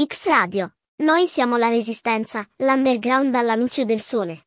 X Radio. Noi siamo la resistenza, l'underground alla luce del sole.